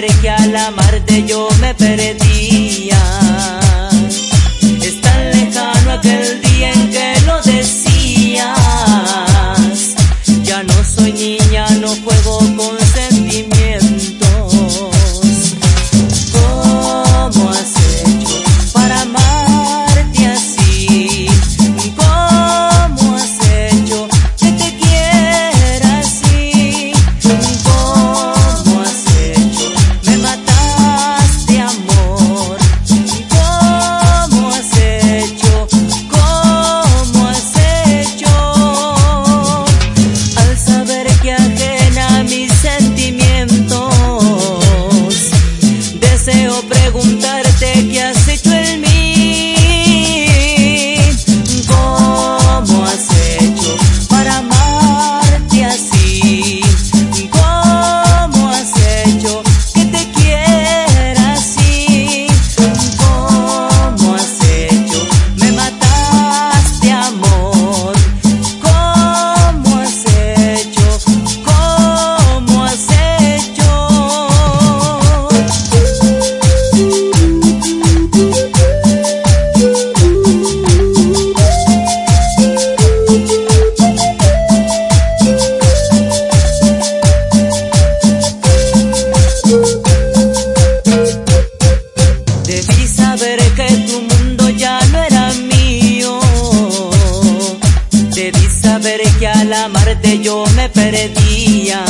ver que al amarte yo me perdía. Es tan lejano aquel día en que lo decías. Ya no soy niña, no juego con que al yo me perdía.